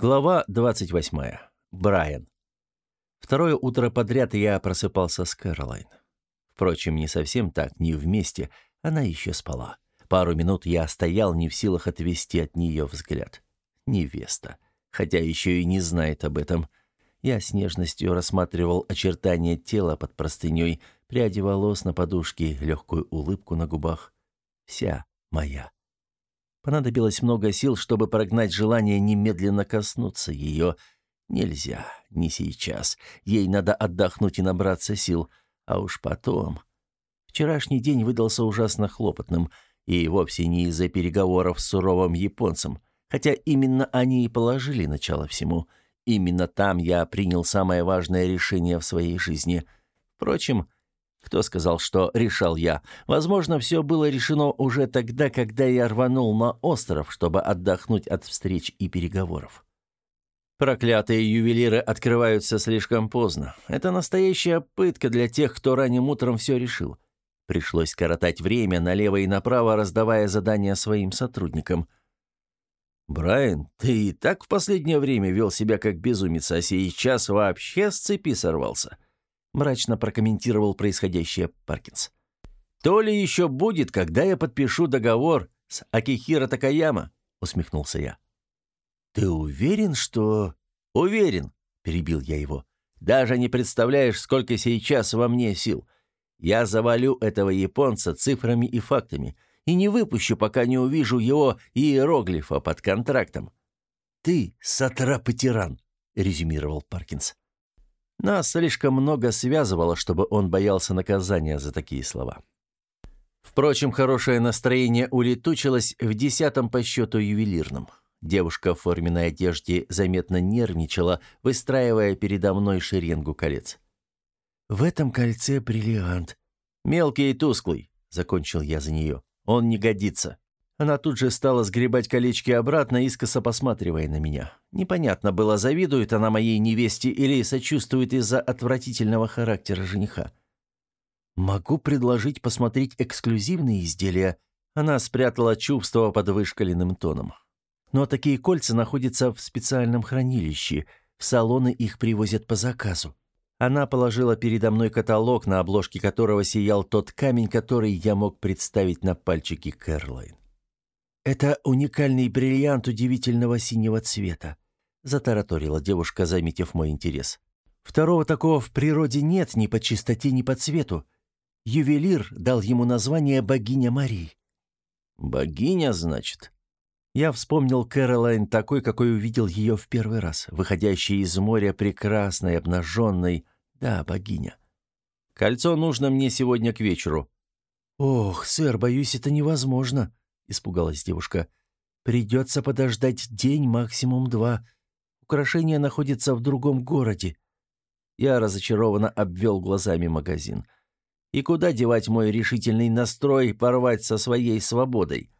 Глава 28. Брайан. Второе утро подряд я просыпался с Кэролайн. Впрочем, не совсем так, не вместе, она еще спала. Пару минут я стоял не в силах отвести от нее взгляд. Невеста. Хотя еще и не знает об этом. Я с нежностью рассматривал очертания тела под простыней, пряди волос на подушке, легкую улыбку на губах. Вся моя. Понадобилось много сил, чтобы прогнать желание немедленно коснуться ее. Нельзя, не сейчас. Ей надо отдохнуть и набраться сил. А уж потом... Вчерашний день выдался ужасно хлопотным, и вовсе не из-за переговоров с суровым японцем, хотя именно они и положили начало всему. Именно там я принял самое важное решение в своей жизни. Впрочем, кто сказал, что решал я? Возможно, все было решено уже тогда, когда я рванул на остров, чтобы отдохнуть от встреч и переговоров. Проклятые ювелиры открываются слишком поздно. Это настоящая пытка для тех, кто ранним утром все решил. Пришлось коротать время налево и направо, раздавая задания своим сотрудникам. «Брайан, ты и так в последнее время вел себя как безумец, а сейчас вообще с цепи сорвался», мрачно прокомментировал происходящее Паркинс. То ли еще будет, когда я подпишу договор с Акихиро Такаяма, усмехнулся я. Ты уверен, что Уверен, перебил я его. Даже не представляешь, сколько сейчас во мне сил. Я завалю этого японца цифрами и фактами и не выпущу, пока не увижу его иероглифа под контрактом. Ты сатрап и тиран, резюмировал Паркинс. Нас слишком много связывало, чтобы он боялся наказания за такие слова. Впрочем, хорошее настроение улетучилось в десятом по счету ювелирном. Девушка в форменной одежде заметно нервничала, выстраивая передо мной шеренгу колец. «В этом кольце бриллиант. Мелкий и тусклый», — закончил я за нее. «Он не годится». Она тут же стала сгребать колечки обратно, искоса посматривая на меня. Непонятно было, завидует она моей невесте или сочувствует из-за отвратительного характера жениха. «Могу предложить посмотреть эксклюзивные изделия». Она спрятала чувство под вышкаленным тоном. «Но такие кольца находятся в специальном хранилище. В салоны их привозят по заказу». Она положила передо мной каталог, на обложке которого сиял тот камень, который я мог представить на пальчике Кэрлайн. «Это уникальный бриллиант удивительного синего цвета», — затараторила девушка, заметив мой интерес. «Второго такого в природе нет ни по чистоте, ни по цвету. Ювелир дал ему название «Богиня Марии». «Богиня, значит?» Я вспомнил Кэролайн такой, какой увидел ее в первый раз, выходящей из моря прекрасной, обнаженной. Да, богиня. «Кольцо нужно мне сегодня к вечеру». «Ох, сэр, боюсь, это невозможно», испугалась девушка. Придется подождать день, максимум два. Украшение находится в другом городе. Я разочарованно обвел глазами магазин. И куда девать мой решительный настрой порвать со своей свободой?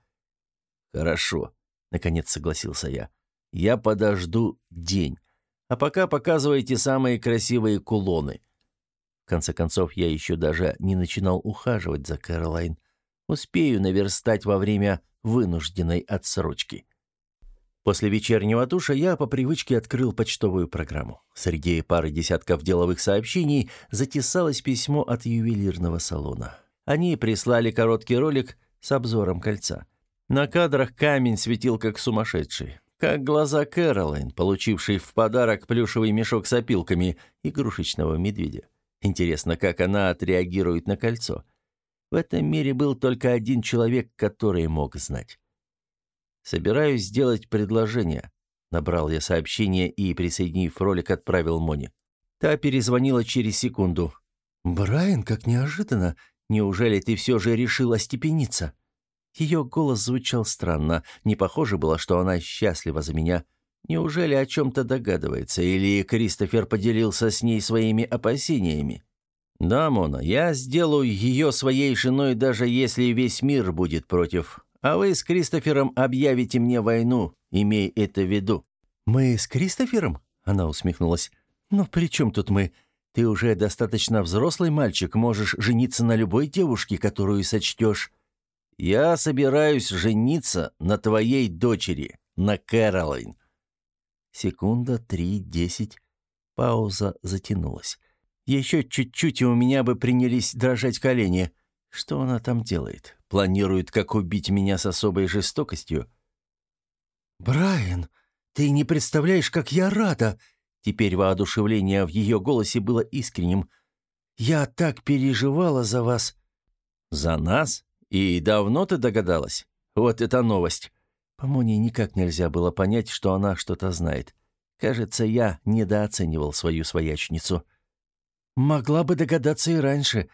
Хорошо, наконец согласился я. Я подожду день. А пока показывайте самые красивые кулоны. В конце концов, я еще даже не начинал ухаживать за Кэролайн. Успею наверстать во время вынужденной отсрочки. После вечернего душа я по привычке открыл почтовую программу. Среди пары десятков деловых сообщений затесалось письмо от ювелирного салона. Они прислали короткий ролик с обзором кольца. На кадрах камень светил как сумасшедший. Как глаза Кэролайн, получившей в подарок плюшевый мешок с опилками игрушечного медведя. Интересно, как она отреагирует на кольцо. В этом мире был только один человек, который мог знать. «Собираюсь сделать предложение», — набрал я сообщение и, присоединив ролик, отправил Моне. Та перезвонила через секунду. «Брайан, как неожиданно! Неужели ты все же решил остепениться?» Ее голос звучал странно. Не похоже было, что она счастлива за меня. Неужели о чем-то догадывается? Или Кристофер поделился с ней своими опасениями? «Да, Мона, я сделаю ее своей женой, даже если весь мир будет против. А вы с Кристофером объявите мне войну, имей это в виду». «Мы с Кристофером?» — она усмехнулась. «Но при чем тут мы? Ты уже достаточно взрослый мальчик, можешь жениться на любой девушке, которую сочтешь». «Я собираюсь жениться на твоей дочери, на Кэролайн». Секунда, три, десять. Пауза затянулась. Еще чуть-чуть, и у меня бы принялись дрожать колени. Что она там делает? Планирует, как убить меня с особой жестокостью? «Брайан, ты не представляешь, как я рада!» Теперь воодушевление в ее голосе было искренним. «Я так переживала за вас!» «За нас? И давно ты догадалась? Вот это новость!» По Моне никак нельзя было понять, что она что-то знает. Кажется, я недооценивал свою своячницу. Могла бы догадаться и раньше.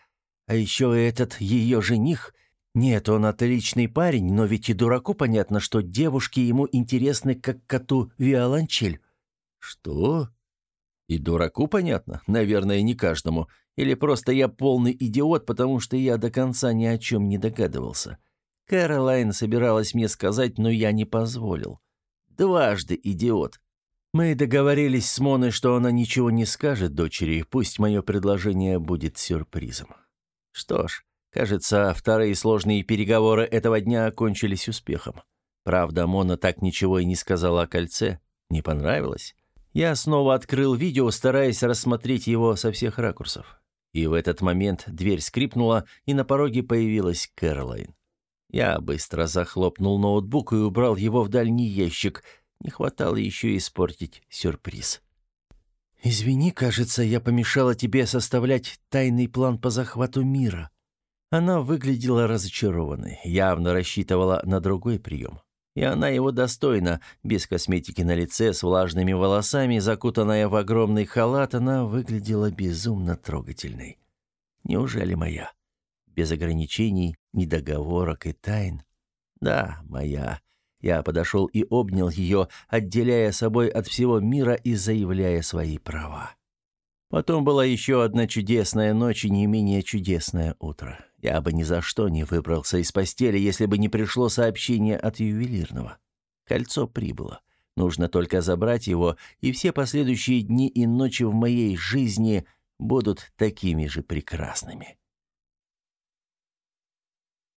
А еще этот ее жених. Нет, он отличный парень, но ведь и дураку понятно, что девушки ему интересны, как коту виолончель. Что? И дураку понятно? Наверное, не каждому. Или просто я полный идиот, потому что я до конца ни о чем не догадывался. Кэролайн собиралась мне сказать, но я не позволил. Дважды идиот. Мы договорились с Моной, что она ничего не скажет дочери, пусть мое предложение будет сюрпризом. Что ж, кажется, вторые сложные переговоры этого дня окончились успехом. Правда, Мона так ничего и не сказала о кольце. Не понравилось? Я снова открыл видео, стараясь рассмотреть его со всех ракурсов. И в этот момент дверь скрипнула, и на пороге появилась Кэролайн. Я быстро захлопнул ноутбук и убрал его в дальний ящик – не хватало еще испортить сюрприз. «Извини, кажется, я помешала тебе составлять тайный план по захвату мира». Она выглядела разочарованной, явно рассчитывала на другой прием. И она его достойна, без косметики на лице, с влажными волосами, закутанная в огромный халат, она выглядела безумно трогательной. Неужели моя? Без ограничений, недоговорок и тайн? Да, моя. Я подошел и обнял ее, отделяя собой от всего мира и заявляя свои права. Потом была еще одна чудесная ночь и не менее чудесное утро. Я бы ни за что не выбрался из постели, если бы не пришло сообщение от ювелирного. Кольцо прибыло. Нужно только забрать его, и все последующие дни и ночи в моей жизни будут такими же прекрасными.